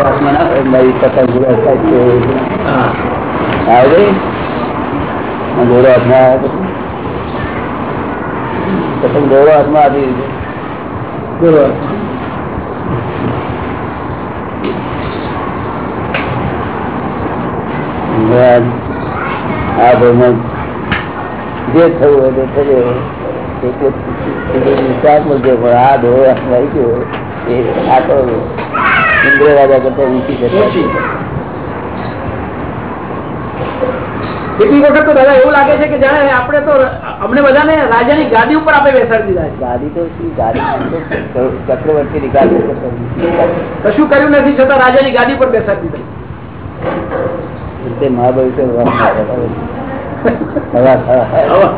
આત્મા ના હોય મારી પતંગ આવે દોડો હાથમાં આવે દોડો હાથમાં આવી બરોબર આ ભાઈમાં જે થયું હોય તે થયું આ ધોરણ ગયો. એ આ ઇન્દ્ર રાજા કરતા ઊંચી જતા. કેટલીક વખત તો દાદા એવું લાગે છે કે જાણે આપણે તો અમને બધાને રાજાની ગાદી ઉપર આપણે બેસાડી દીધા ગાદી તો શું ગાડી ચક્રવર્તી ની ગાદી કશું કર્યું નથી છતાં રાજાની ગાદી પર બેસાડી દીધા. તે મહાભવિષ્ય હવા હવા.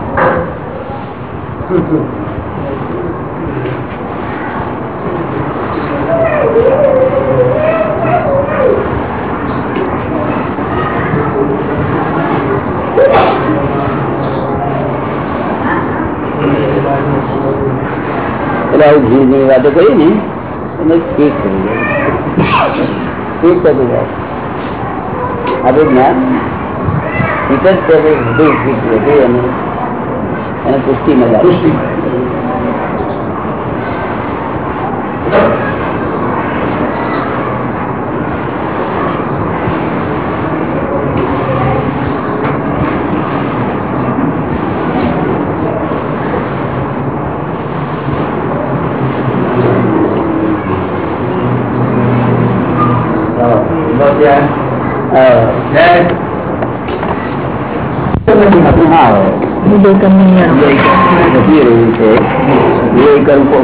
એટલે આવું ભીડની વાતો કરી ને એને ઠીક કરી ઠીક થતું જાય આપણે જ્ઞાન ઠીક જ છે બધું ઠીક વધુ અને એને પુષ્ટિ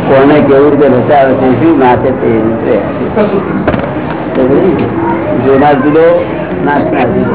કોને કેવું રીતે રચાવે છે શું નાચે તે જોનાર જુદો નાચનાર જુદો.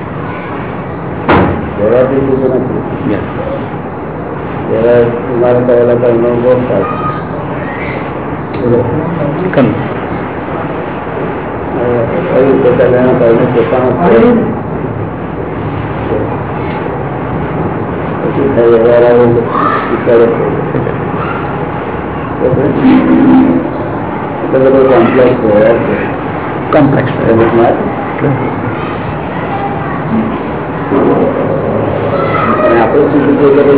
હા બરાબર તમારા કરેલા કર્મ બહુ સારું કયું પોતાના કર્મ પોતાનો પછી થઈ વ્યવહાર આવે કરે એટલે કોમ્પ્લેક્સ વ્યવહાર છે. કોમ્પ્લેક્સ જગતમાં અને આપણે શું શું કરે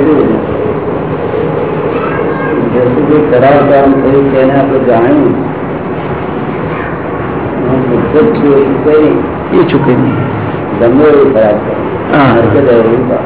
છે જે ખરાબ કામ થયું છે એને આપણે જાણ્યું હું શુદ્ધ જ છું એવું કઈ એ ચૂકે નહીં ગમે એવું ખરાબ કામ હા. નરકે જાય એવું કામ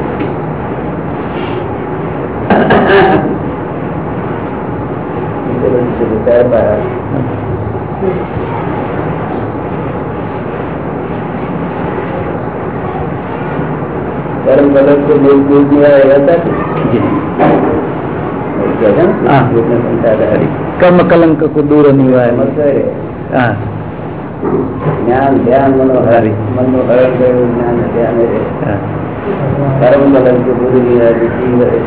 કર્મ गलत તો देख दूर दिया रहता कर्म જ્ઞાન ધ્યાન મનોહર મનોહર જ્ઞાન ધ્યાન કર્મ કલંક દૂર નિવાય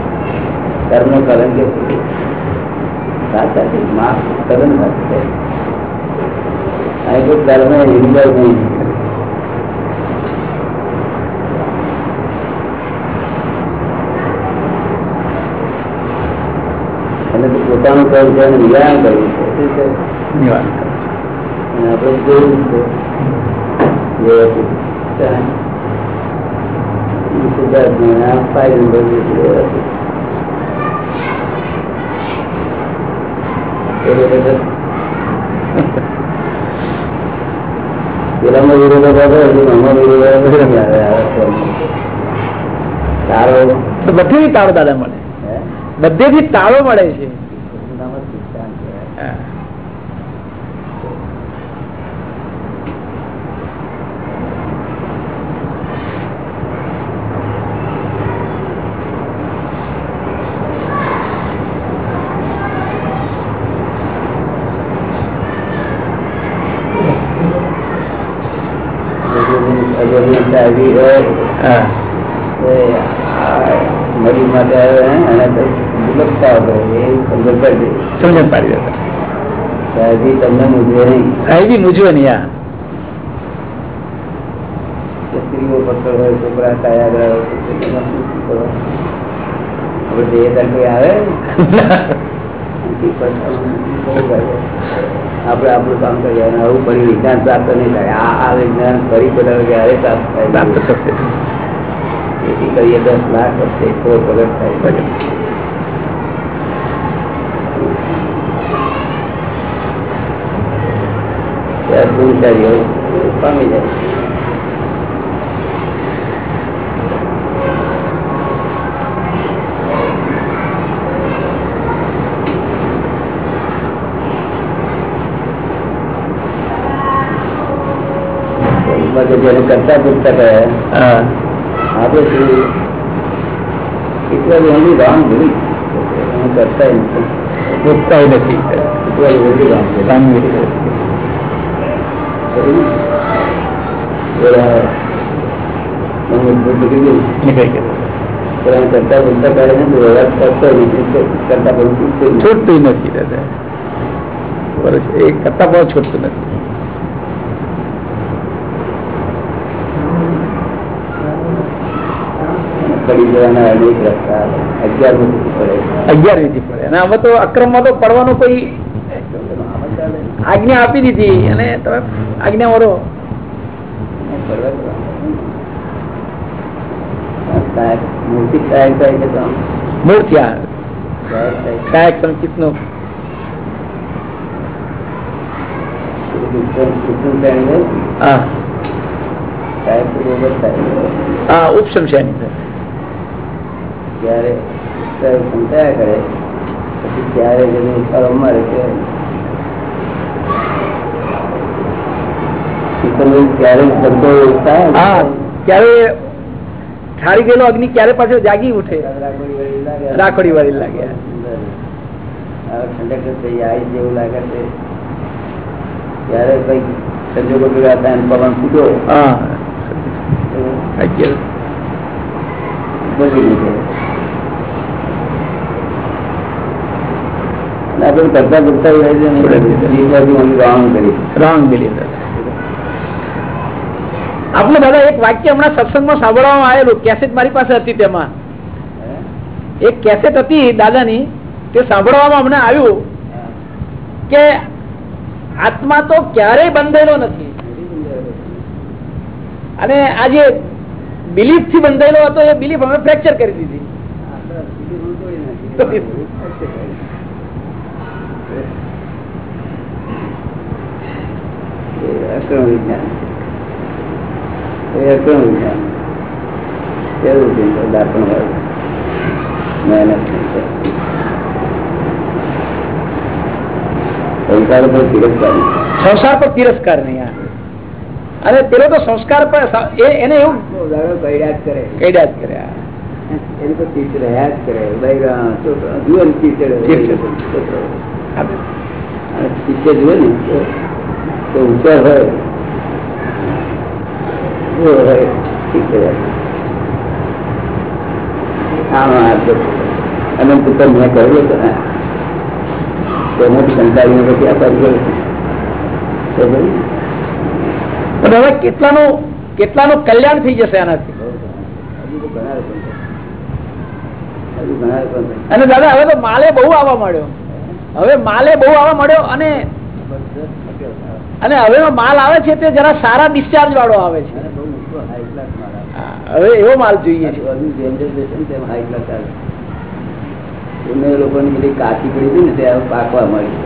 કર્મ કલંક માફ કલંક સાચું અહીં અને પોતાનું કર્મ છે નિવારણ કરવું છે શું છે નિવારણ. અને આપણે જોયું છે એ લોકો તો પેલામાં નથી આવે આ કર્મમાં. તારો બધેથી તાળો દાદા મળે. બધે બધેથી તાળો મળે છે નામ જ સિદ્ધાંત કહેવાય. હા. અજોની ચાવી હોય હા. એ આ મરી માટે એ સમજણ પાડી. દેતા. તમને મૂજવે નહીં. સાહેબી મૂજવે નહીં આ સ્ત્રીઓ પત્ર હોય છોકરા કાયા કરો? હવે તે ત્યાં આવે નથી પડતા. બહુ કરે. આપણે આપણું કામ કરીએ આવું ફરી વિજ્ઞાન પ્રાપ્ત નહીં થાય. આ આ વિજ્ઞાન ફરી બધા ક્યારે પ્રાપ્ત થાય. એથી કરીએ દસ લાખ વર્ષે થોડો પ્રગટ થાય પૂજારીઓ પામી જાય. બાકી જેને કરતા પૂછતા કહે હા આપણે શું It was only wrong belief. હું કરતા ય નથી. પૂછતા નથી It was only wrong belief. Sanghvi ખરું ને? પેલા હું બધું કીધું. નીકળી ગયું પેલા હું કરતા પૂછતા કહે છે તો વ્યવહાર કરતો ય નથી. કરતા પણ પૂછતો ય નથી. છૂટતું નથી દાદા બરોબર છે. એ કરતા પણ છૂટતું નથી પડી જવાના અનેક રસ્તા અગિયાર પડે. અગિયાર વિધિ પડે. અને આમાં તો અક્રમમાં તો પડવાનો કોઈ. આજ્ઞા આપી દીધી. અને તમે આજ્ઞા વરો. મૂર્તિ સાહેબ થાય કે તો આમ મૂળ થયા. સાહેબ થાય. કાયક સંચિતનું કૃષ્ણ- કૃષ્ણ ત્યારે સાહેબ કરે પછી ત્યારે જેને ક્યારે ઠારી ગયેલો અગ્નિ ક્યારે પાછો જાગી ઉઠે? રાખોડી વળી લાગે. ઠંડક થઈ આવી જેવું લાગે છે. ત્યારે સંજોગો ભેગા પવન ફૂટ્યો. હા એવું અગિયાર બધી રીતે અને આપણે કરતા કરતા રોંગ આપણે દાદા એક વાક્ય હમણાં સત્સંગમાં સાંભળવામાં આવેલું કેસેટ મારી પાસે હતી તેમાં. એક કેસેટ હતી દાદાની તે સાંભળવામાં અમને આવ્યું કે આત્મા તો ક્યારેય બંધેલો નથી. અને આ જે બિલીફથી બંધાયેલો હતો એ બિલીફ અમે ફ્રેક્ચર કરી દીધી. અક્રમ વિજ્ઞાન એ અક્રમ વિજ્ઞાન એવું છે દાખલ વાળું મહેનત નહીં છે. સંસાર પર તિરસ્કાર સંસાર પર તિરસ્કાર નહીં આ. અને પેલો તો સંસ્કાર પર એ- એને એવું દાડો કઈડા જ કરે કઈડા જ કર્યા એની પર ચીચ રહ્યા જ કરે બૈરા છોકરા જુએ ને ચીચડ છોકરાઓ. જુએ ને. તો- તો હોય. હોય ઠીક છે. તો પુત્ર મેં કહ્યું હતું ને કંટાળીને પછી આ પણ હવે કેટલાનું કેટલાનું કલ્યાણ થઈ જશે આનાથી? અને દાદા હવે તો માલે બહુ આવવા મળ્યો હવે માલે બહુ આવા મળ્યો અને. અને હવે માલ આવે છે તે જરા સારા ડિસ્ચાર્જ વાળો આવે છે. હવે એવો માલ જોઈએ છે. લોકોની બધી કાચી પડી હતી ને તે પાકવા મળી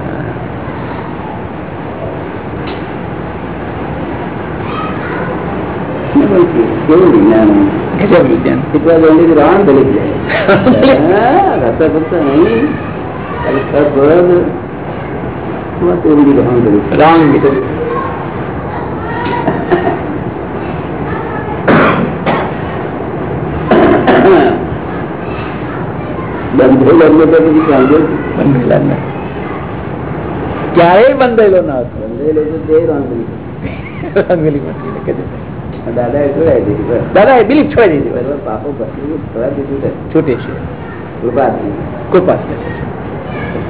કેવું વિજ્ઞાન? ગજબ વિજ્ઞાન? શીખવા જવાની જાય રસ્તા ફરતા નહીં. ખાલી સર જોયો ને એમાં તો એવી રાણ દલિત રામ વિજ્ઞાન બંધ થઈ ગયો તો પછી સાંભળ્યો જ. બંધેલા ન ક્યારેય બંધેલો ન હતો બંધાયેલો તો તે રાણ દલિત. રંગલી બંધેલી, ગજબ. આ દાદાએ જોડાઈ દીધી બસ. દાદા એ બિલીફ છોડી દીધી સર્વ પાપો ભસ્મીભૂત થવા દીધું છે. છૂટે છે કૃપાથી. કૃપા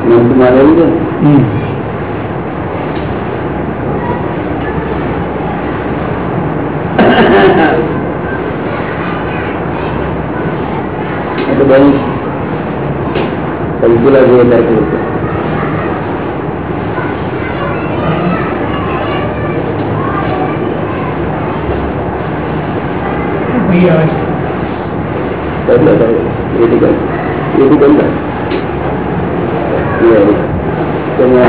મન મારેલું છે ને એ તો બહુ સંકુલા જેવો ટાઈપ હતો. એટલે તો એથી કર એથી કર ને.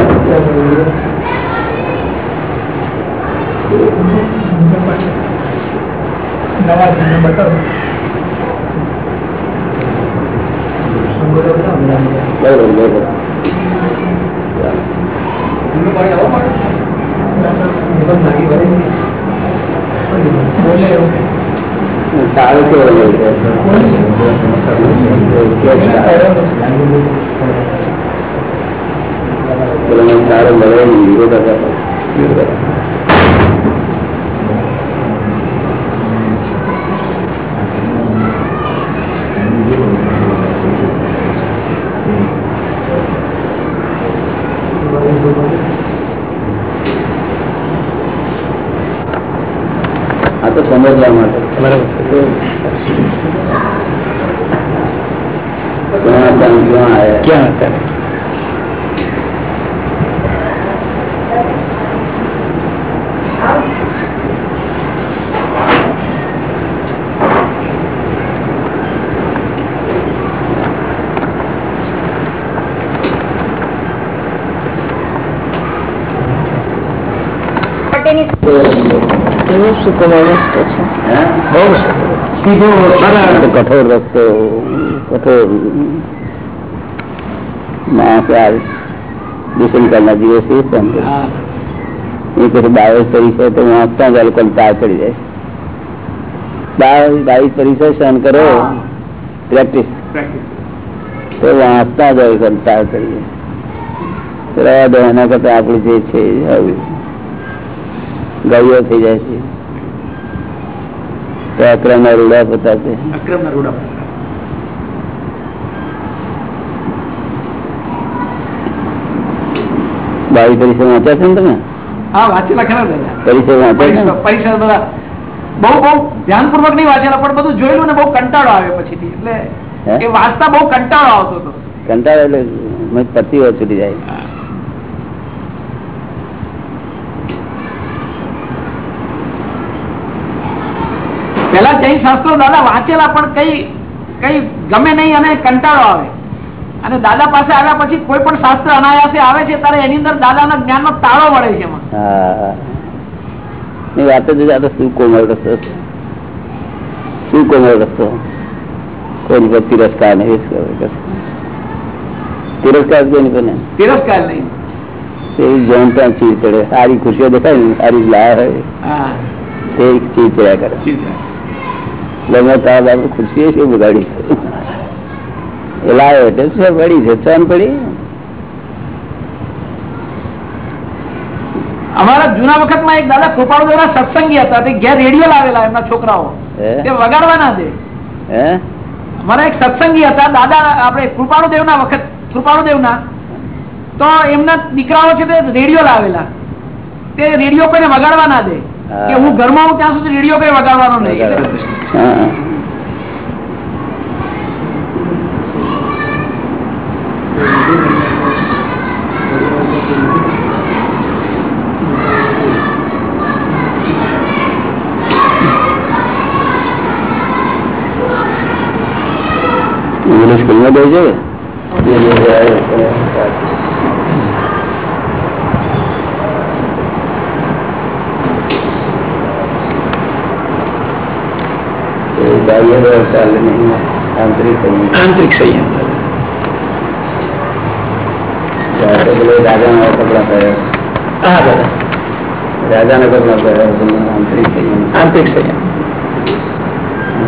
એ તમે બરોબર બરોબર સારું કેવું નહીં છે. સારો મળે વિરોધ આ તો સમજવા માટે. ક્યાં હતા ને ક્યાં આયા ક્યાં હતા માટેની એવું સુકુમાર રસ્તો છે? બહુ સીધો કઠોર રસ્તો કઠોર માણસ આ દુષ્મકાળના દિવસે એ પછી બાવીસ પરિસર તો વાંચતા જ આ પાર પડી જાય. બાવીસ બાવીસ પરિસર સહન કરો. પ્રેક્ટિસ. તો વાંચતા જ હોય પાર પડી જાય. રહેવા દો એના કરતા આપણું જે છે ગયો ગાયો થઈ જાય છે. તો અક્રમના રૂડા પોતા છે. અક્રમના રૂડા બાવીસ પરિસર વાંચ્યા છે ને તમે? હા વાંચેલા? ધ્યાનપૂર્વક નહીં વાંચેલા પણ બધું જોયેલું ને બહુ કંટાળો આવ્યો પછી એટલે એ વાંચતા બહુ કંટાળો આવતો હતો. કંટાળો એટલે પતિઓ છૂટી જાય. પેલા જૈન શાસ્ત્રો દાદા વાંચેલા પણ કઈ કઈ ગમે નહીં અને કંટાળો આવે. અને દાદા પાસે આવ્યા પછી કોઈ પણ શાસ્ત્ર અનાયાસે આવે છે ત્યારે એની અંદર દાદાના જ્ઞાનનો તાળો મળે છે એમાં. વાત જ શું કોમળ રસ્તો શું કોમળ રસ્તો. કોઈ પર તિરસ્કાર નહીં તિરસ્કાર તિરસ્કાર નહીં. એ જાણતા ચીજ પડે સારી ખુશીઓ દેખાય ને સારી લાયા હોય. તે ચીજ પડ્યા કરે. એટલે મેં તારા બાબુ ખુશી છે બગાડી. લાવ્યો એટલે શું પડી છે? ચાન પડી? અમારા જૂના વખતમાં એક દાદા કૃપાળુ દ્વારા સત્સંગી હતા. તે ઘેર રેડિયો લાવેલા એમના છોકરાઓ. તે વગાડવાના દે. અમારા એક સત્સંગી હતા. દાદા આપણે કૃપાળુદેવ ના વખત કૃપાળુદેવ ના તો એમના દીકરાઓ છે તે રેડિયો લાવેલા. તે રેડિયો કોઈને વગાડવા ના દે. કે હું. ઘરમાં હું ત્યાં સુધી રેડિયો કઈ વગાડવાનો નહીં. સ્કૂલમાં ગઈ આંતરિક સંયમ. પેલો રાજાના કપડા પહેરે. હા દાદા રાજાના કપડા પહેરે પેલો આંતરિક સંયમ. આંતરિક સંયમ.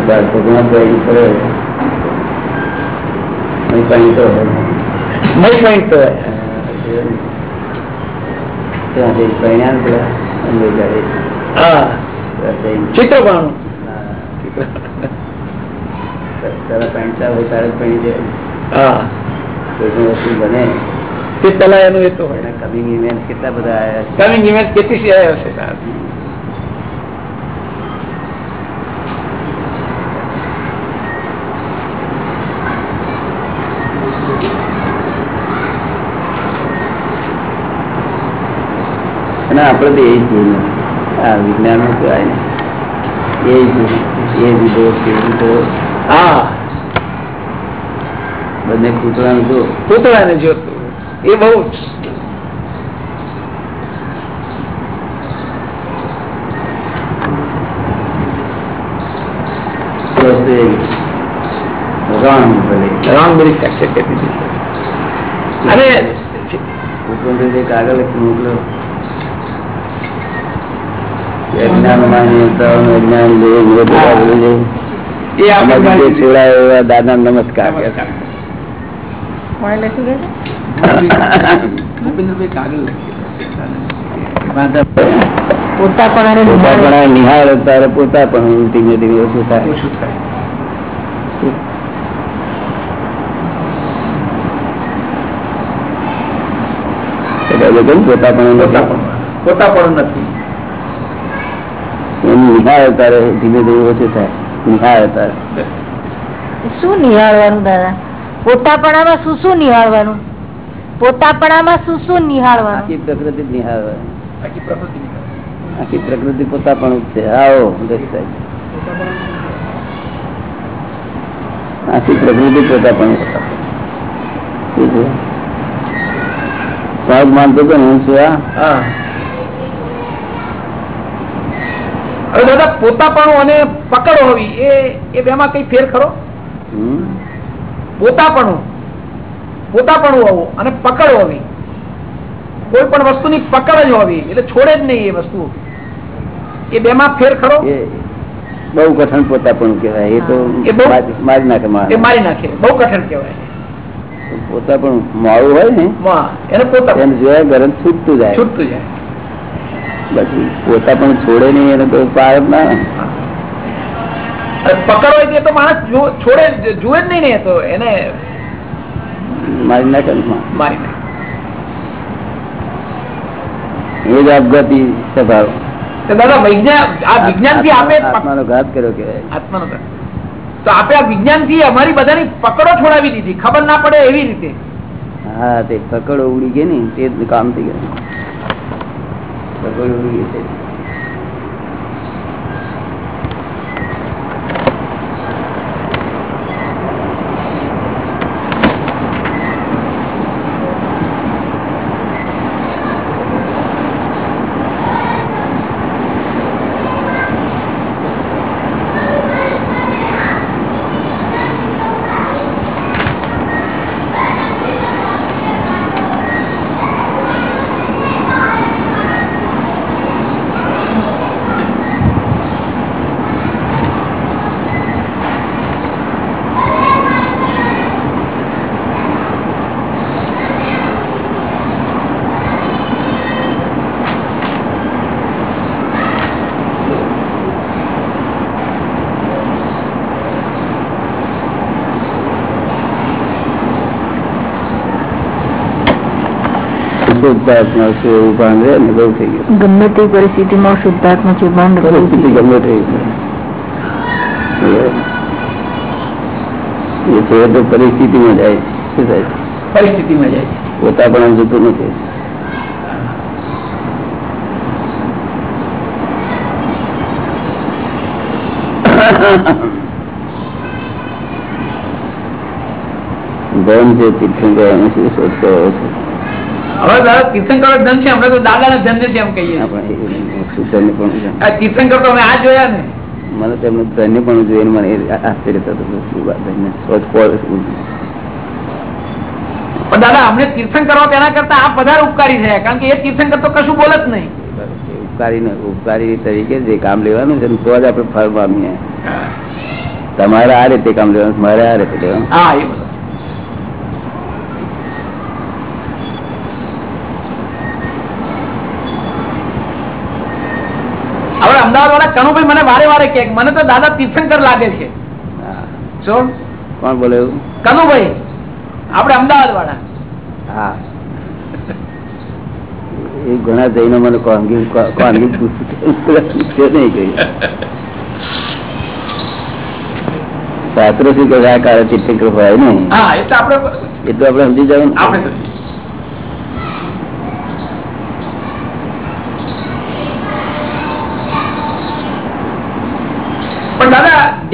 ભગવાન તો પોઈન્ટ તો કમિંગ ઇવેન્ટ કેટલા બધા કમિંગ ઇમેજ કેટલી સી અને આપણે તો એ જ જોઈએ. આ વિજ્ઞાનનું કહેવાય એ જ એ દીધો તે દીધો હા. બંને કૂતરાનું જો. પૂતળાને જોતું એ બહુ અને કાગળ મોકલો અજ્ઞાનમાં નિયંત્રણ અજ્ઞાન લે વિરોધ કાગળ લે એ આપણે અમારી જે જાણીએ છીએ. છોડાય એવા દાદા નમસ્કાર નિહાળ. તારે પોતા પણ ધીમે ધીમે ઓછું થાય. પોતા પણ નથી. એમ નિહાળ તારે ધીમે ધીમે ઓછું થાય. નિહાળ તારે શું નિહાળવાનું દાદા? પોતાપણામાં શું શું નિહાળવાનું? પોતાપણામાં શું શું નિહાળવાનું? આખી પ્રકૃતિ જ નિહાળ બાકી પ્રકૃતિ નહીં. આખી પ્રકૃતિ પોતા પણ જ છે. આવો આખી પ્રકૃતિ પોતાપણું પણ સાહેબ માનતો હતો ને હું છું આ હા હવે દાદા પોતાપણું અને પકડ હોવી એ એ બેમાં કઈ ફેર ખરો? પોતાપણું પોતાપણું હોવું અને પકડ હોવી કોઈ પણ વસ્તુની પકડ જ હોવી એટલે છોડે જ નહીં એ વસ્તુ. એ બેમાં ફેર ખરો? બહુ કઠણ પોતા પણ કહેવાય. એ તો મારી- નાખે એ મારી નાખે. બહુ કઠણ કહેવાય. પોતા પણ મોડું હોય ને એને પોતા એને જોયા ગરમ છૂટતું જાય. છૂટતું જાય. બાકી પોતા પણ છોડે નહીં એને તો પાર જ ના. અને પકડ તો માણસ છોડે જુએ જ નહીં ને તો એને મારી નાખે. મારી નાખે એ જ આપઘાતી સ્વભાવ. દાદા વિજ્ઞાન આ વિજ્ઞાનથી આપે આત્માનો ઘાત કર્યો કે આત્માનો. તો આપણે આ વિજ્ઞાનથી અમારી બધાની પકડો છોડાવી દીધી. ખબર ના પડે એવી રીતે. હા તે પકડો ઉડી ગઈ ને તે જ કામ થઈ ગયું. પકડો ઉડી ગઈ તે. શુદ્ધાત્મા છું એવું ભાન રહે ને બહુ થઈ ગયું ગમે તે પરિસ્થિતિમાં શુદ્ધાત્મા છે ભાન પરિસ્થિતિ ગમે તે એ છે તો પરિસ્થિતિમાં જાય શું થાય પરિસ્થિતિમાં જાય છે પોતા પણ જતું નથી ધન છે તીર્થંકર એને શું શોધતો હોય છે હવે દાદા તીર્થંકર ધન છે અમે તો દાદાના ધન છે એમ કહીએ. આપણે એ સુધન પણ છે. આ તીર્થંકર તો અમે આ જોયા ને. મને તેમનું ધન્ય પણ જોઈને મને આશ્ચર્ય થતું શું વાત એને શોધખોળ શું પણ દાદા અમને તીર્થંકર હોત એના કરતા આ પધાર ઉપકારી છે કારણ કે એ તીર્થંકર તો કશું બોલે જ નહીં. ઉપકારી ઉપકારી તરીકે જે કામ લેવાનું છે તો જ આપણે ફળ પામીએ. તમારે આ રીતે કામ લેવાનું મારે આ રીતે લેવાનું હા એ બધું હવે અમદાવાદ વાળા કનુભાઈ મને વારે વારે કે મને તો દાદા તીર્થંકર લાગે છે. કોણ બોલે કનુભાઈ. આપડે અમદાવાદ વાળા હા. એ ઘણા જઈને મને કોંગી કોંગી પૂછ્યું નહીં કહ્યું શાસ્ત્રો શું કહે? આ કાળે તીર્થંકર હોય નહીં. એટલે આપણે સમજી જવું આપણે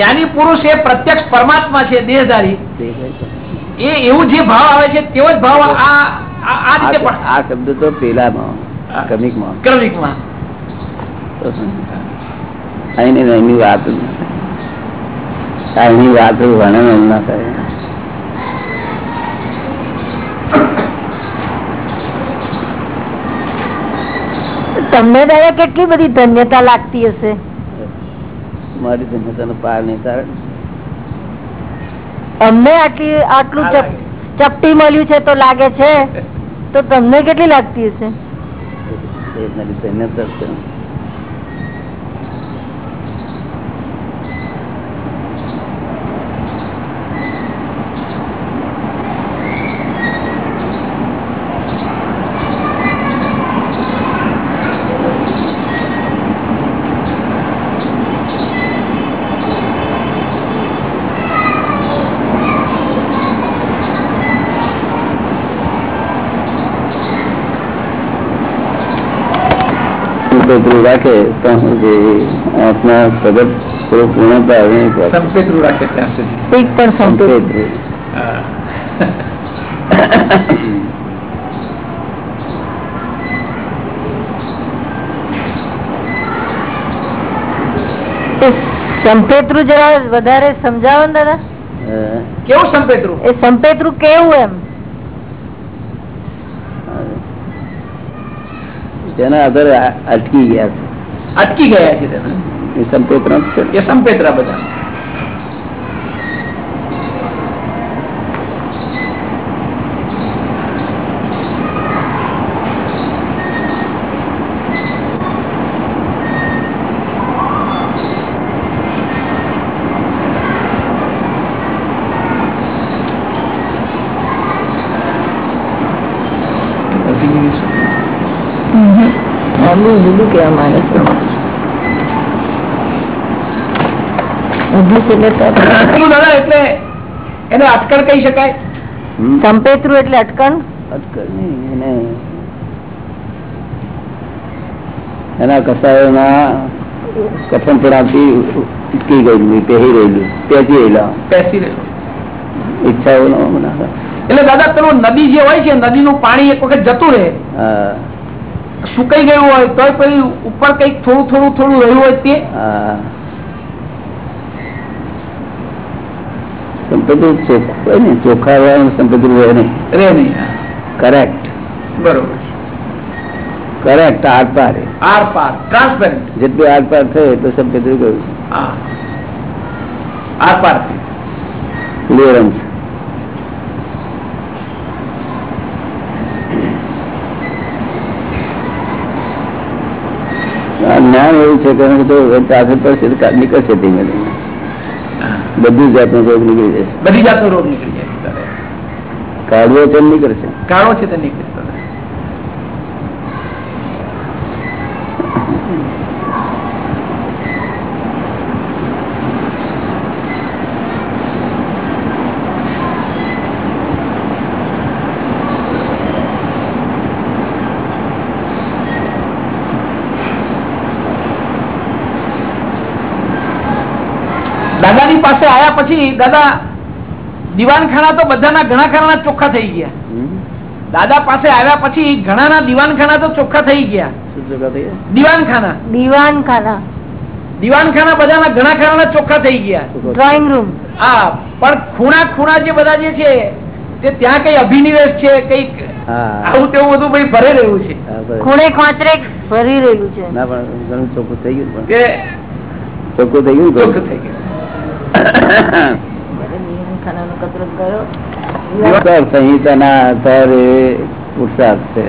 જ્ઞાની પુરુષ એ પ્રત્યક્ષ પરમાત્મા છે દેહધારી. એ એવું જે ભાવ આવે છે તેવો જ ભાવ આ આ- આ રીતે પણ આ શબ્દ તો પેલામાં કમિકમાં ક્રમિકમાં. અહીં એની વાત એની વાત વર્ણન ના થાય તમને દાદા કેટલી બધી ધન્યતા લાગતી હશે? મારી ધન્યતાનો પાર નહીં તારે અમને આટલી આટલું ચપ- ચપટી મળ્યું છે તો લાગે છે? તો તમને કેટલી લાગતી હશે? એ મારી ધન્યતા જ છે પેલું રાખે તો હું જે આપના પ્રગટ થોડું પૂર્ણતા આવે નહીં કરે. સંપેતરું રાખે ત્યાં સુધી એક પણ સંકેત સંકેત. સંપેતરું જરા વધારે સમજાવો ને દાદા અ, કેવું સંપેતરું એ સંપેતરું કેવું એમ તેના આધારે અટકી ગયા છે. અટકી ગયા છે સંપેતરા બધા. જુદું જુદું કેવા માંગે છે. એટલે એને અટકળ કહી શકાય? સંપેતરું એટલે અટકણ? અટકળ એના કસાયોના કથન પડાવતી ઉટકી ગયેલું પહેરી રહેલું પેચી રહેલા બેસી રહેલું ઈચ્છાઓનો બધા. એટલે દાદા પેલું નદી જે હોય છે નદીનું પાણી એક વખત જતું રહે. હા, સુકાઈ ગયું હોય તો પછી ઉપર કંઈક થોડું થોડું થોડું રહ્યું હોય તે. સંપત્તિ ચોખ્ખું ને ચોખ્ખા રહેવાનું સંપત્તિ રહે નહીં. રહે નહીં કરેક્ટ બરોબર. કરેક્ટ આર પાર. આર પાર ટ્રાન્સપેરન્ટ જેટલું આર પાર થયે તો સંપત્તિ ગયું આર પાર. ક્લિયરન્સ આ જ્ઞાન એવું છે કે તો પાસે પડશે તો નીકળશે ધીમે ધીમે. બધી જાતનો રોગ નીકળી જશે બધી જાતનો રોગ નીકળી જાય. કાઢવો તો નીકળશે. કાળો છે તે નીકળે. દાદાની પાસે આયા પછી દાદા દિવાનખાના તો બધાના ઘણા ખાના ચોખ્ખા થઈ ગયા. દાદા પાસે આવ્યા પછી ઘણાના દિવાનખાના તો ચોખ્ખા થઈ ગયા? દિવાનખાના દીવાન ખાના દિવાનખાના. બધાના ઘણા ખાના ચોખ્ખા થઈ ગયા. ડ્રોઈંગ રૂમ હા પણ ખૂણા ખૂણા જે બધા જે છે તે ત્યાં કઈ અભિનિવેશ છે કંઈક આવું તેવું બધું ભાઈ ભરે રહ્યું છે. ખૂણે ખોચરે ભરી રહેલું છે. ના પણ ઘણું ચોખ્ખું થઈ ગયું ચોખ્ખું થઈ ગયું ચોખ્ખું થઈ ગયું. સંહિતાના આધારે પુરુષાર્થ છે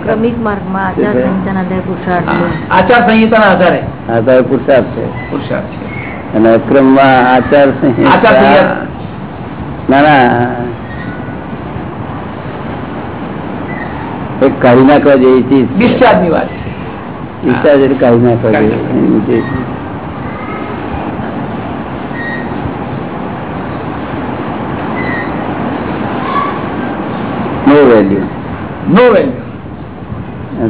ક્રમિક માર્ગમાં આચાર સંહિતાના બે પુરુષાર્થ હા, છે. આચાર સંહિતાના આધારે આધારે પુરુષાર્થ છે પુરુષાર્થ છે અને અક્રમમાં આચાર સંહિતા ના ના એક કાઢી નાખવા જેવી ચીજ છે. ડિસ્ચાર્જની વાત ડિસ્ચાર્જ એટલે કાઢી નાખવા જેવી એની વેલ્યુ નો વેલ્યુ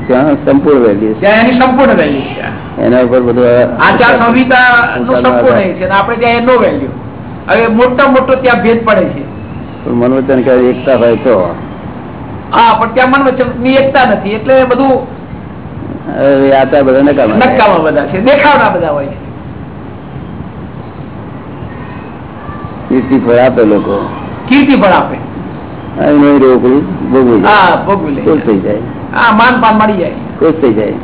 ત્યાં સંપૂર્ણ વેલ્યુ ત્યાં એની સંપૂર્ણ વેલ્યુ છે. એના ઉપર બધું આચાર સંહિતા નું સંપૂર્ણ છે આપણે ત્યાં નો વેલ્યુ હવે મોટા મોટો ત્યાં ભેદ પડે છે. પણ મનોવચન ક્યારે એકતા હોય તો. હા પણ ત્યાં મનોવચનની એકતા નથી એટલે બધું આચાર બધા નકામા થાય. બધા છે દેખાવના બધા હોય છે. કીર્તિ ફળ આપે લોકો. કીર્તિ પણ આપે. નહીં રોકડું ભોગવું જાય. હા ભોગવી જાય. માન પાન મળી જાય. ખુશ થઈ જાય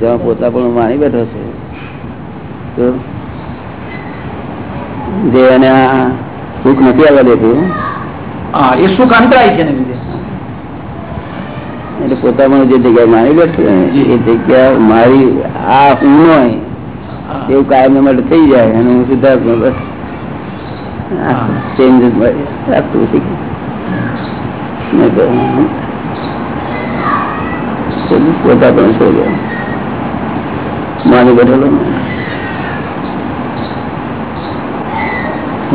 જ્યાં પોતા પણ માની બેઠો છે. તો જે એને આ સુખ નથી આવવા દેતું એ સુખ અંતરાય છે એટલે પોતામાં જે જગ્યા માની બેઠો એ જગ્યા મારી આ હું હોય એવું કાયમ માટે થઈ જાય અને હું સિદ્ધાર્થમાં બસ. ચેન્જ રાખતું શીખી પોતા પણ થઈ માની બેઠેલો ને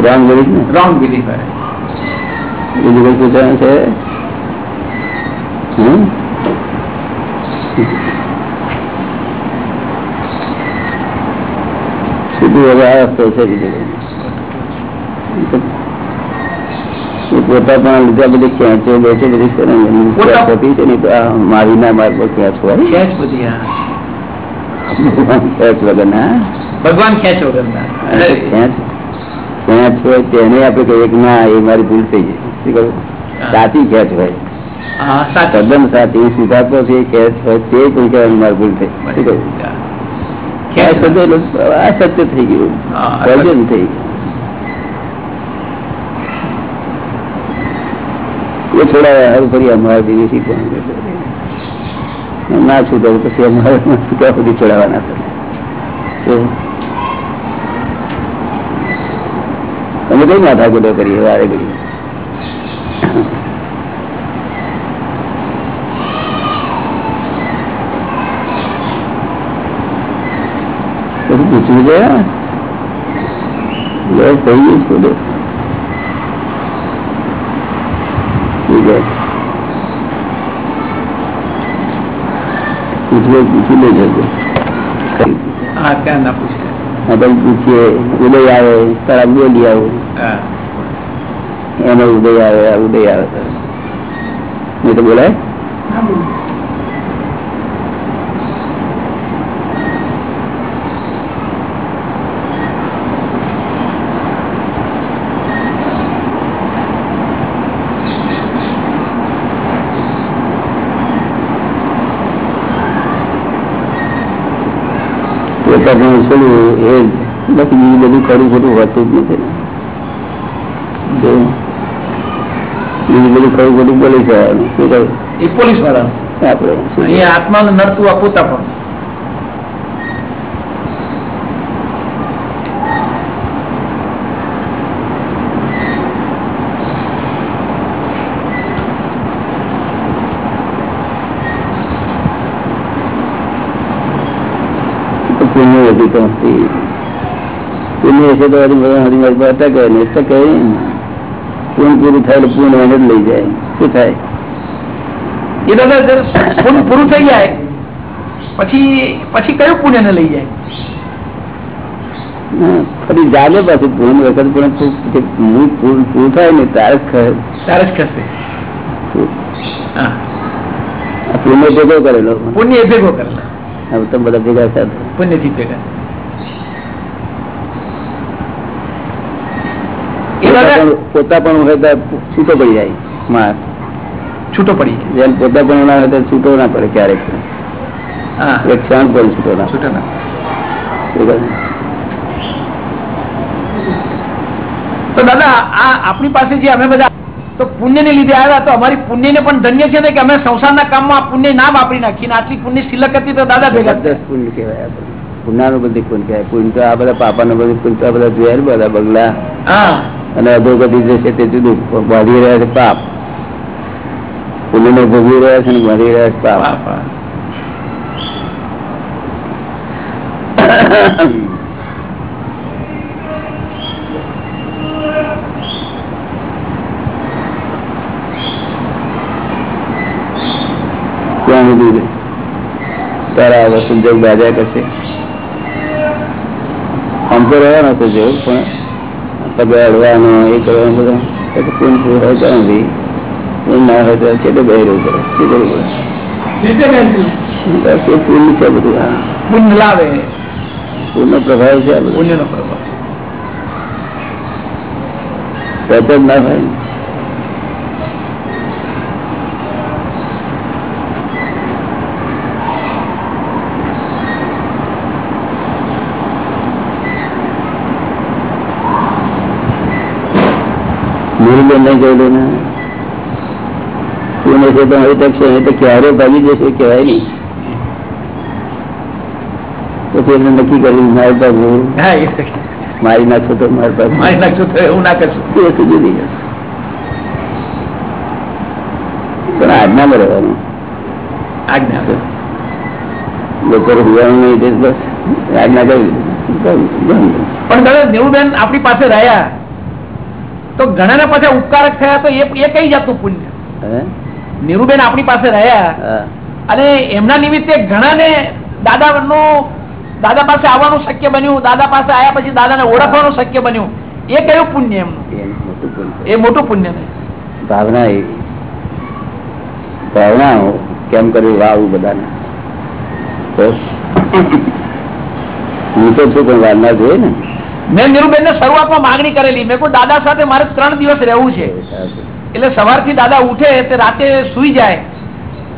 રામ ગરીબ ને રોંગ બિલીફ બીજું કઈ પૂછવાનું છે હમ? સીધું હવે આ રસ્તો છે બીજું કઈ. એ પોતા પણ લીધે આ બધી ખેંચો બેચો બધી છે ને એની પોતા- ખેંચતી છે ને તો આ મારીના માર્ગ પર ખેંચવા છે જ બધી હા ખેંચ વગર ના ભગવાન ખેંચો કરતા ખેંચ ખેંચ હોય તેને આપણે કહીએ કે ના એ મારી ભૂલ થઈ ગઈ શું કહ્યું? સાચી ખેંચ હોય હા સાચું તદ્દન સાચી સ્વીકારતો છે ખેંચ હોય તે કોઈ કહેવાનું મારી ભૂલ થઈ શું કહ્યું? ખેંચ ખેંચ શબ્દ એટલે અસત્ય થઈ ગયું હા, સર્જન થઈ ગયું એ થોડા હારું ફરી અમારા જેવી શીખવાનું ના તો પછી અમારે ત્યાં સુધી છોડાવવાના છે. તો તમે કઈ માથા ગુડો કરીએ, વારે ઘડી પૂછવું છે? થઈ ગયું છે બધું ઠીક છે પૂછવું પૂછી લે હા ત્યાં ના પૂછે. આપણે પૂછીએ ઉદય આવે તારા બોલી આવું. હા. એનો ઉદય આવે આ ઉદય આવે. નહીં તો બોલાય? પોતાનું છોડવું એ બાકી બીજું બધું ખરું ખોટું હોતું જ નથી. બીજું બધું ખરું ખોટું બોલી જવાનું શું કહ્યું? એ પોલીસવાળા અહીંયા આત્માનું નડતું આ પોતા પણ તો વધી પુણ્ય હશે તો હજી બધા હરી મારી પાસે અટકે ને ટકે નહીં. પૂરું થાય પૂર્ણ એને જ લઈ જાય. શું થાય? એ દાદા પૂર્ણ પૂરું થઈ જાય. પછી પછી કયું પુણ્ય ને લઈ જાય? ફરી જાગે પાછું પૂર્ણ વખત પણ પૂરું થાય ને તારે જ ખરે. ત્યારે જ ખસે. પુણ્ય ભેગો કરેલો. પુણ્ય ભેગો કરેલો. હવે તો બધા ભેગા થયા પુણ્યથી ભેગા એ દાદા પોતા પણ હોય તો છૂટો પડી જાય માર છૂટો પડી જેમ પોતા પણ ના હોય તો છૂટો ના પડે ક્યારેક. એક ક્ષણ પણ છૂટો ના છૂટો ના. તો દાદા આ આપણી પાસે જે અમે બધા તો પુણ્ય ને લીધે આવ્યા તો અમારી પુણ્ય ને પણ ધન્ય છે ને કે અમે સંસારના કામમાં પુણ્ય ના વાપરી નાખીને આટલી પુણ્ય શિલક હતી તો દાદા ભેગા. જબરદસ્ત પુણ્ય કહેવાય પુણ્યાનું બધું પુણ્ય કહેવાય. પુણ્ય તો આ બધા પાપાનું બધું પુણ્ય બધા જોયા બધા બગલા. હા. અને અધોગતિ જે છે તે જુદું. બાંધી રહ્યા છે પાપ. પુણ્યને ભોગવી રહ્યા છે અને બાંધી રહ્યા છે પાપ. તારા સંજોગ બાજા કરશે. આમ તો રહેવાનો જેવું પણ પગે અડવાનો એ કરવાનો બધું. એ તો પૂર્ણ પૂરું હોય ત્યાં સુધી એ ના હોય તો છે બે રહેવું કરે? શું કરવું પડે? પૂર્ણ છે બધું હા. પૂર્ણ લાવે. પૂર્ણ પ્રભાવ છે આ નો પ્રભાવ. સતત ના થાય. મુરલીબેન નહીં જોયેલું ને છે તો હવે તક છે એ તો ક્યારે ભાગી જશે કહેવાય નહીં. પછી એમને નક્કી કર્યું મારી પાસે મારી નાખશો તો મારી પાસે. મારી નાખશો તો એવું ના કરશું. એ પણ આજ્ઞામાં રહેવાનું. આજ્ઞા લોકો રહેવાનું નહીં બસ. આજ્ઞા કરી. બંધ. પણ દાદા દેવુબેન આપણી પાસે રહ્યા. તો ઘણા પાછા ઉપકારક થયા તો એ કઈ જાતનું પુણ્ય? નીરુબેન આપણી પાસે રહ્યા અને એમના નિમિત્તે ઘણાને દાદા દાદા પાસે આવવાનું શક્ય બન્યું દાદા પાસે આવ્યા પછી દાદાને ઓળખવાનું શક્ય બન્યું. એ કયું પુણ્ય એમનું. એ મોટું પુણ્ય. ને ભાવના એ. ભાવના કેમ કરવી? વાવું બધાને. હું તો છું પણ વારના જોઈએ ને. મેં નીરુબેન ને શરૂઆતમાં માંગણી કરેલી. મેં કોઈ દાદા સાથે મારે ત્રણ દિવસ રહેવું છે. એટલે સવારથી દાદા ઉઠે તે રાતે સુઈ જાય.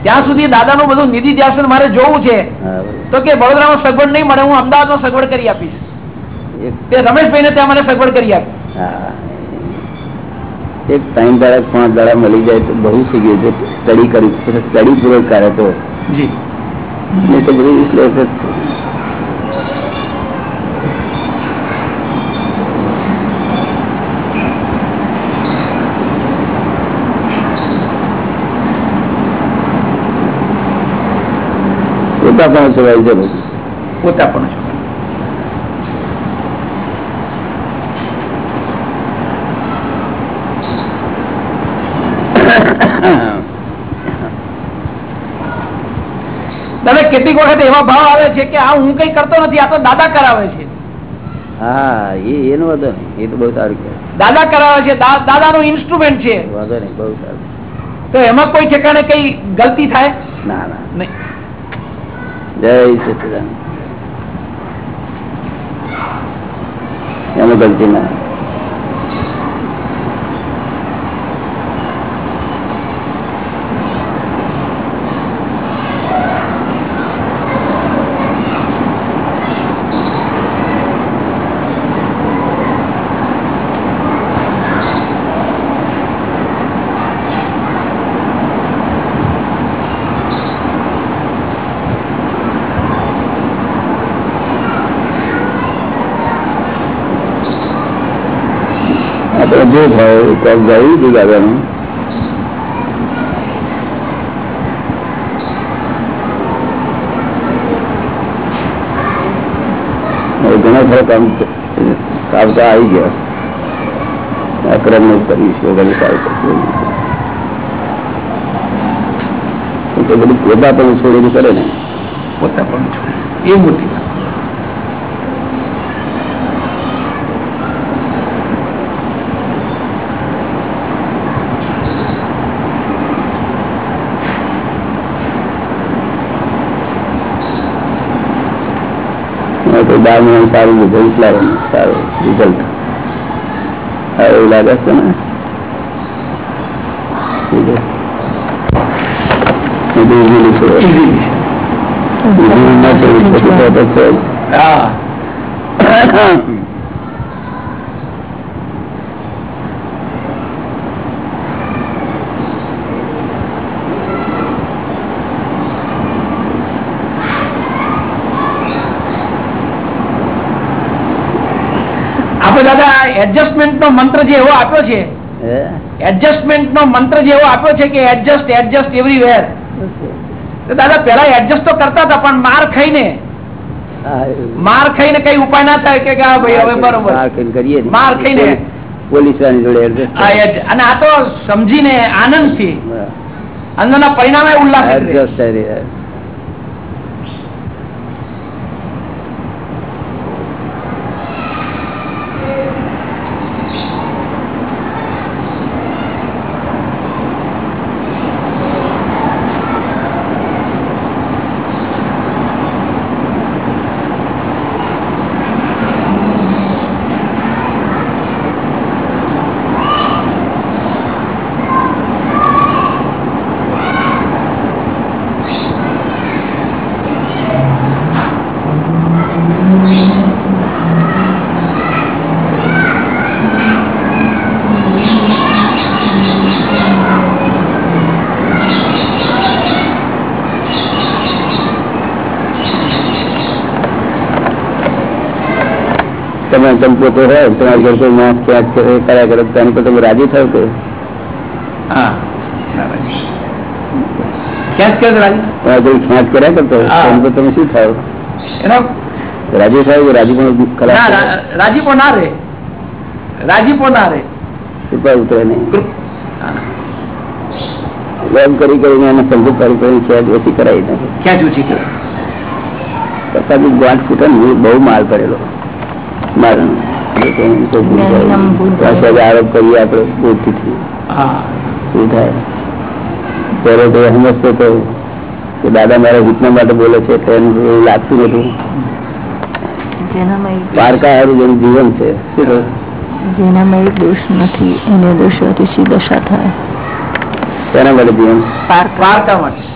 ત્યાં સુધી દાદાનું બધું નિધિ ધ્યાસન મારે જોવું છે. તો કે વડોદરામાં સગવડ નહીં મળે હું અમદાવાદમાં સગવડ કરી આપીશ. તે રમેશભાઈ ને ત્યાં મને સગવડ કરી આપી. એક ટાઈમ દાડા પાંચ દાડા મળી જાય તો બહુ ગયું છે. સ્ટડી કરી સ્ટડી પૂર્વક કરે તો. જી. તો બધું પોતા પણ છવાય છે પોતા પણ દાદા કેટલીક વખત એવા ભાવ આવે છે કે આ હું કઈ કરતો નથી આ તો દાદા કરાવે છે. હા એ એનો વાંધો નહીં એ તો બહુ સારું દાદા કરાવે છે દાદા નું ઇન્સ્ટ્રુમેન્ટ છે. વાંધો નહીં બહુ સારું. તો એમાં કોઈ ઠેકાણે કઈ ગલતી થાય? ના ના. જય સચિદાન એમાં ગલતી ના. જાય જ આગળનું ઘણા ખરા કામ આવતા આવી ગયા. અક્રમનું કરીશું વગર બધું પોતા પણ છોડીને કરે ને. પોતા પણ છોડે. એ મોટી તો બાર મહિના સારું રિઝલ્ટ લાવે સારું રિઝલ્ટ એવું લાગે છે ને? બધું easily છે. Easily ના છે, પછી તો તો છે જ. હા આપણે દાદા એડજસ્ટમેન્ટ નો મંત્ર જે એવો આપ્યો છે એડજસ્ટમેન્ટ નો મંત્ર જે એવો આપ્યો છે કે એડજસ્ટ એડજસ્ટ એવરીવેર દાદા પેલા એડજસ્ટ તો કરતા હતા પણ માર ખાઈને માર ખાઈને કઈ ઉપાય ના થાય કે હા ભાઈ હવે બરોબર. માર ખાઈને કરીએ માર ખાઈને. પોલીસ જોડે આ અને આ તો સમજીને આનંદથી અંદરના પરિણામે ઉલ્લાસ. પોતે હોય તમારી ઘર કોઈ માણસ ક્યાંક કર્યા કરે તેની પર તમે રાજી થાવ કે. ક્યાં જ રાજી? તમારા કોઈ ખેંચ કર્યા કરતો તો તમે શું થાવ? રાજી થાવ કે રાજી પણ ના ના રે. ના રે. કૃપા ઉતરે નહીં. એમ કરી કરીને એને સમજૂતદારી કરી ખેંચ ઓછી કરાવી ક્યાં જ ઓછી કરે પછી ગાંઠ ફૂટે બહુ માલ પડેલો. આરોપ કરીએ આપડે હા. શું થાય? ત્યારે તો સમજતો કે દાદા મારા હિતના માટે બોલે છે એટલે એને એવું લાગતું પારકા હારું જેનું જીવન છે. જેનામાં એક દોષ નથી એને દોષોથી સી દશા થાય. તેના માટે જીવન. પાર્ક માટે.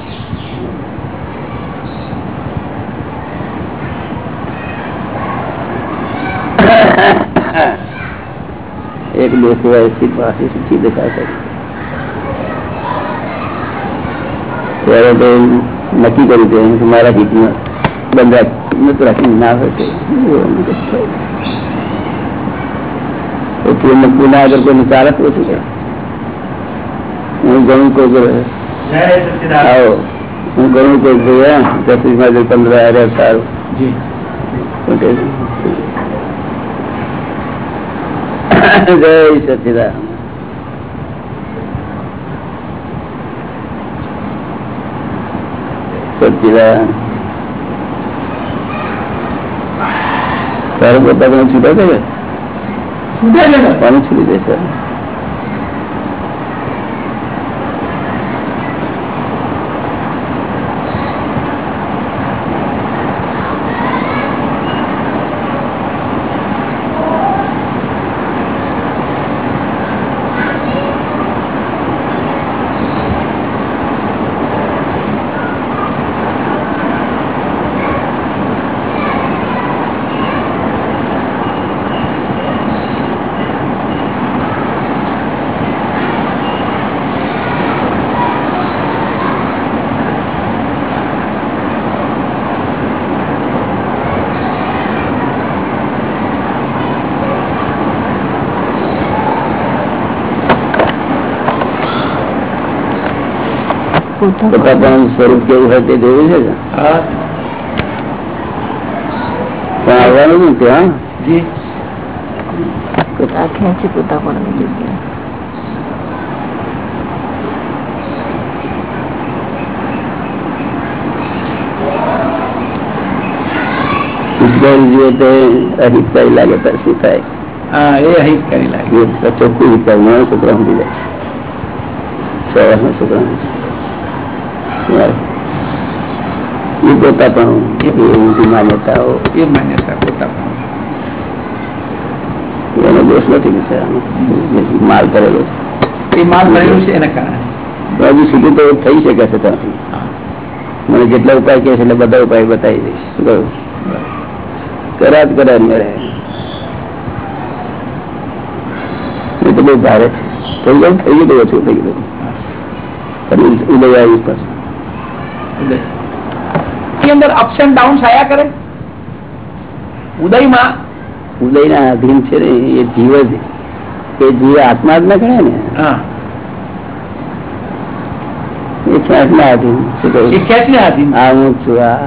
એક દોષ સિવાય સ્થિત પાસે શીખી દશા છે ત્યારે તો નક્કી કર્યું છે કે મારા હિતમાં બંધ રાખ- નથી રાખીને ના હોય તો એવું નથી થયું. તો તું નક્કી ના આગળ કોઈને ચાલે તો શું કે હું ઘણું કોઈ કરે આવો હું ઘણું કોઈ જોયા સચિદાન સચિદાન તારે પોતા તમે છૂટા છે કે છૂટે છે ને કોને છૂટી જશે પોતાનું સ્વરૂપ કેવું હોય તે જોયું છે ને? હા પણ આવવાનું ને ત્યાં જી આ ખેંચી પોતા પણ જગ્યા ઉચકાઈ જોઈએ તો અહિતકારી લાગે તો શું થાય હા એ અહીં જ કરી લાગે એ તો ચોખ્ખું વિચાર નાના છોકરા સમજી જાય છ વર્ષના છોકરા એ પોતા પણ એ ઊંધી માન્યતાઓ એ માન્યતા પોતા પણ એનો દોષ નથી માલ કરેલો એ માલ ભરેલું છે એના કારણે. હજુ સુધી તો થઈ શકે છે ત્યાંથી. મને જેટલા ઉપાય કહે છે એટલે બધા ઉપાય બતાવી દઈશ. શું કહ્યું કરાત કરાર કરા મળે. એ તો બહુ ભારે થઈ ગયું થઈ ગયું ઓછું થઈ ગયું. ઉદય આવી પાછું ઉદય અંદર અપ્સ એન્ડ ડાઉન આયા કરે? ઉદયમાં? ઉદયના અધીન છે ને એ જીવ જ. એ જીવ આત્મા જ ના ગણે ને. એ એ કહ્યું ખેંચને આધીન? આ હું છું આ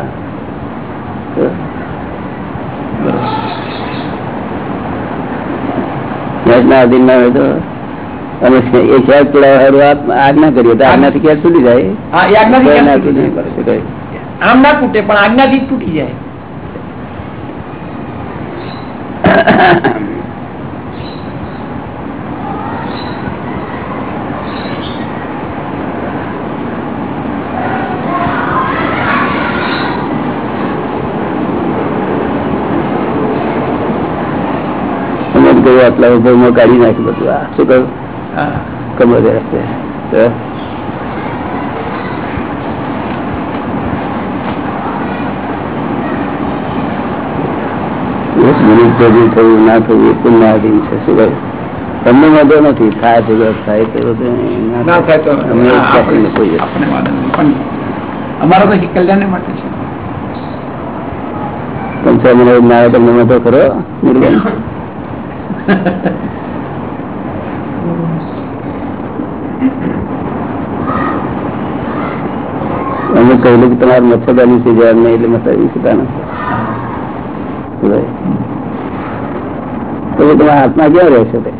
ખેંચના અધીન ના હોય તો અને એ ખેંચ પડાવવા હારું આપ આજ્ઞા કરીએ તો આજ્ઞાથી છૂટી જાય? આમ ના તૂટે પણ આજ્ઞાથી તૂટી જાય. આટલા કાઢી નાખ્યું બધું. આ શું કહ્યું? કમરે રહેશે એક મિનિટ ભેગું થયું ના થયું એ છે. શું કહ્યું તમને વાંધો નથી થાય તો થાય તો કલ્યાણ માટે છે. પંચાયત મને ના તમને વાંધો કરો નિર્બંધ અમે કહેલું કે તમારે મચ્છરદાની છે જવાબ નહીં એટલે મચ્છર સુતા નથી. તો તમારા હાથમાં ક્યાં રહેશે તે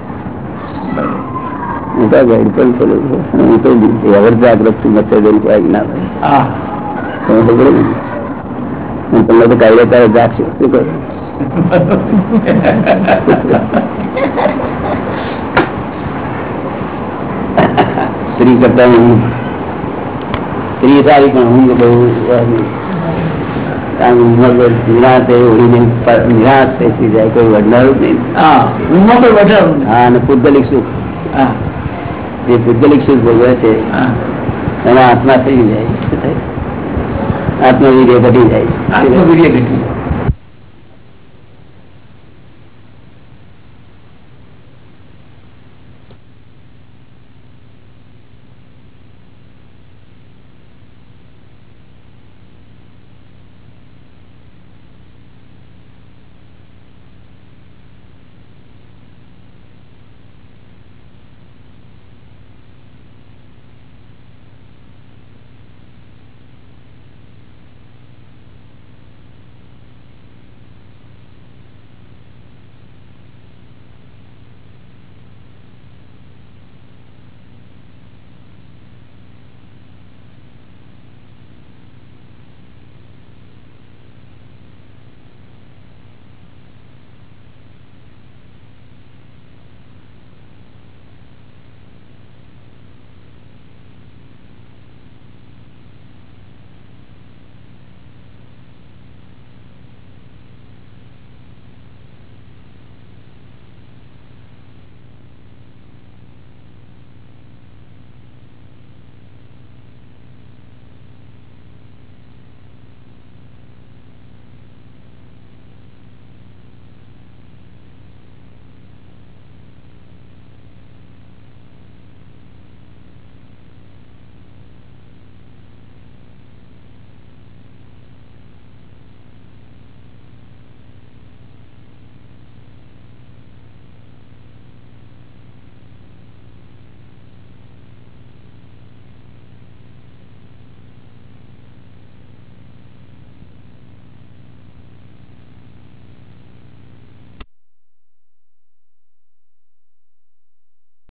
હું તો ગાઈડ પણ કરું છું. હું તો એવર જાગૃત છું મચ્છરદાની કોઈ આજ્ઞા તમે તો ને. હું તમને તો કાઢી ત્યારે જાગશો શું કરું સ્ત્રી કરતા સ્ત્રી સારી પણ હું બહુ આમ ઉંમર નિરાશ એ ઓળીને પ- નિરાશ થઈ જાય કોઈ વડનારું નહીં. હા ઊંઘમાં કોઈ વધારો હા અને પૂતગલિક સુખ. જે પૂતગલિક સુખ ભોગવે છે હા. એના આત્મા થઈ જાય આત્મવીર્ય ઘટી જાય. આત્મવીર્ય ઘટી